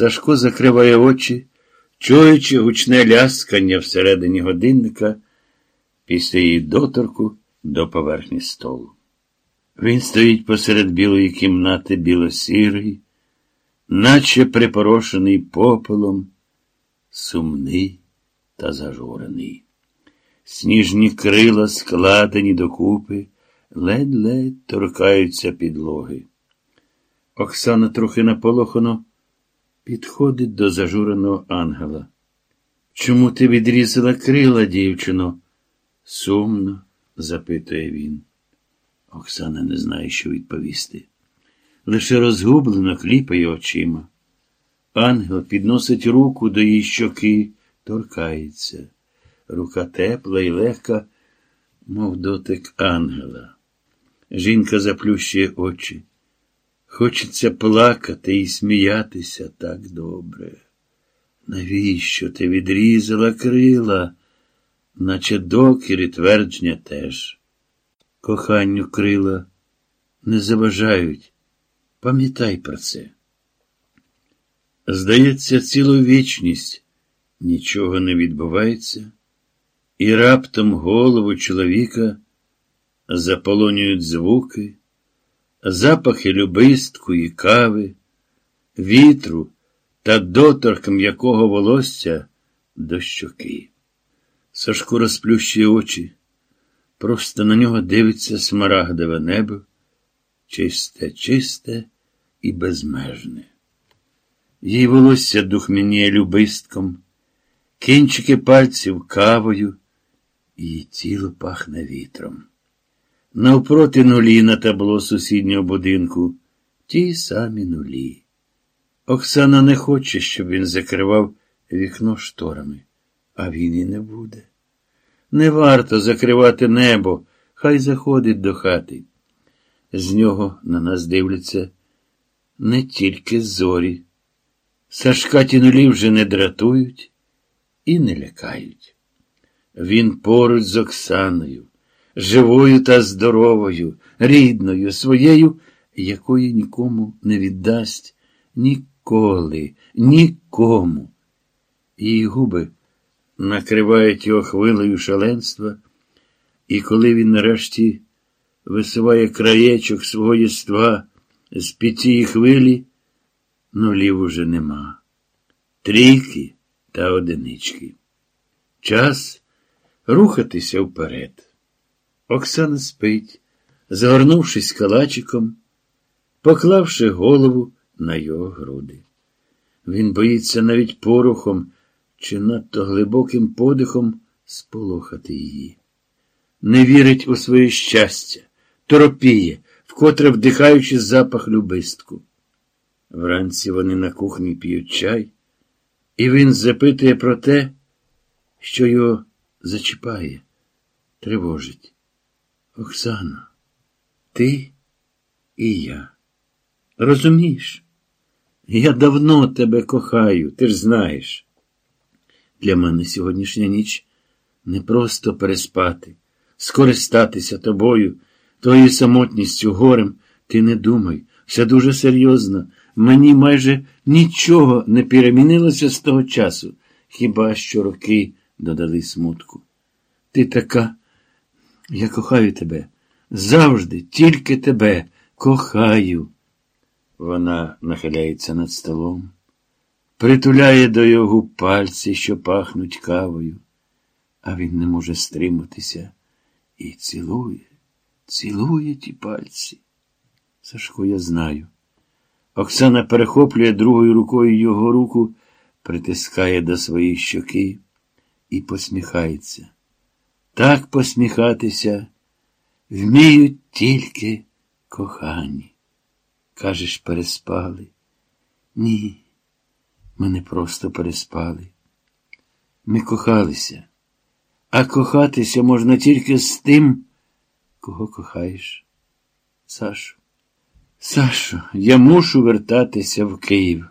Сашко закриває очі, чуючи гучне ляскання всередині годинника після її доторку до поверхні столу. Він стоїть посеред білої кімнати білосірий, наче припорошений попелом, сумний та зажурений. Сніжні крила, складені докупи, ледь-ледь торкаються підлоги. Оксана трохи наполохано підходить до зажуреного ангела. Чому ти відрізала крила, дівчино? сумно запитує він. Оксана не знає, що відповісти. Лише розгублено кліпає очима. Ангел підносить руку до її щоки, торкається. Рука тепла і легка, мов дотик ангела. Жінка заплющує очі. Хочеться плакати і сміятися так добре. Навіщо ти відрізала крила, наче докір і твердження теж? Коханню крила не заважають. Пам'ятай про це. Здається, цілу вічність нічого не відбувається, і раптом голову чоловіка заполонюють звуки, запахи любистку і кави, вітру та доторк м'якого волосся до щоки. Сашко розплющує очі. Просто на нього дивиться смарагдове небо, чисте, чисте і безмежне. Їй волосся духмяніє любистком, кінчики пальців кавою, її тіло пахне вітром. Навпроти нулі на табло сусіднього будинку ті самі нулі. Оксана не хоче, щоб він закривав вікно шторами, а він і не буде. Не варто закривати небо, хай заходить до хати. З нього на нас дивляться не тільки зорі. Сашка ті нулі вже не дратують і не лякають. Він поруч з Оксаною, живою та здоровою, рідною, своєю, якої нікому не віддасть ніколи, нікому. Її губи накривають його хвилею шаленства, і коли він нарешті висуває краєчок свого єства з під цієї хвилі, нулів уже нема. Трійки та одинички. Час рухатися вперед. Оксана спить, загорнувшись калачиком, поклавши голову на його груди. Він боїться навіть порухом чи надто глибоким подихом сполохати її. Не вірить у своє щастя, торопіє, вкотре вдихаючи запах любистку. Вранці вони на кухні п'ють чай, і він запитує про те, що його зачіпає, тривожить. Оксано, ти і я. Розумієш? Я давно тебе кохаю, ти ж знаєш. Для мене сьогоднішня ніч не просто переспати, скористатися тобою, твоєю самотністю, горем. Ти не думай, все дуже серйозно. Мені майже нічого не перемінилося з того часу, хіба що роки додали смутку. Ти така, я кохаю тебе, завжди, тільки тебе кохаю. Вона нахиляється над столом притуляє до його пальці, що пахнуть кавою, а він не може стриматися і цілує, цілує ті пальці. Сашко, я знаю. Оксана перехоплює другою рукою його руку, притискає до своєї щоки і посміхається. Так посміхатися вміють тільки кохані. Кажеш, переспали? Ні. Ми не просто переспали. Ми кохалися, а кохатися можна тільки з тим, кого кохаєш. Сашу, Сашу, я мушу вертатися в Київ.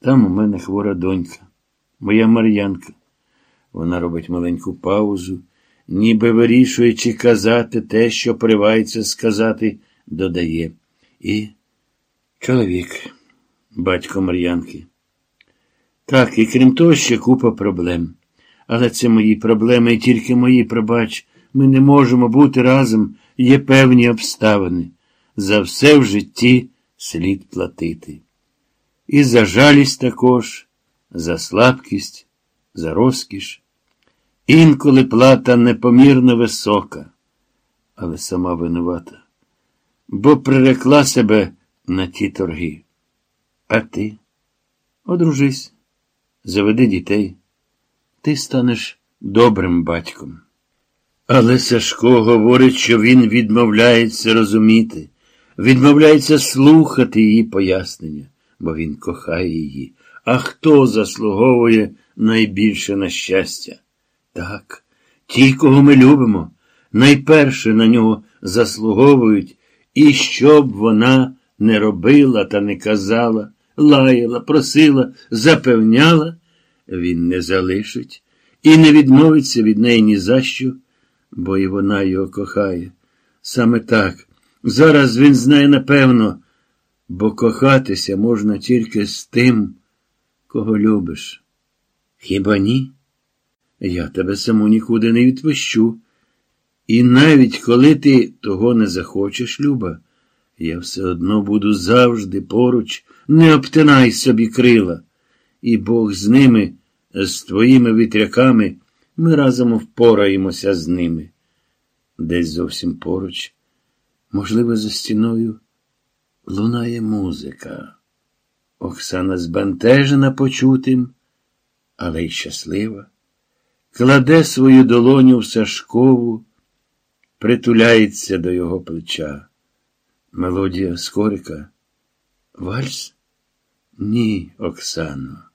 Там у мене хвора донька, моя Мар'янка. Вона робить маленьку паузу, ніби вирішуючи казати те, що привається сказати, додає. І чоловік, батько Мар'янки. Так, і крім того, ще купа проблем. Але це мої проблеми і тільки мої, пробач. Ми не можемо бути разом, є певні обставини. За все в житті слід платити. І за жалість також, за слабкість, за розкіш. Інколи плата непомірно висока, але сама винувата, бо прирекла себе на ті торги. А ти одружись, заведи дітей, ти станеш добрим батьком. Але Сашко говорить, що він відмовляється розуміти, відмовляється слухати її пояснення, бо він кохає її. А хто заслуговує найбільше на щастя? Так, ті, кого ми любимо, найперше на нього заслуговують, і що б вона не робила та не казала, лаяла, просила, запевняла, він не залишить і не відмовиться від неї ні за що, бо і вона його кохає. Саме так. Зараз він знає напевно, бо кохатися можна тільки з тим, кого любиш. Хіба ні? Я тебе саму нікуди не відпущу. І навіть коли ти того не захочеш, Люба, я все одно буду завжди поруч, не обтинай собі крила. І Бог з ними, з твоїми вітряками, ми разом впораємося з ними. Десь зовсім поруч, можливо, за стіною, лунає музика. Оксана збентежена почутим, але й щаслива кладе свою долоню в Сашкову, притуляється до його плеча. Мелодія скорика. Вальс? Ні, Оксано.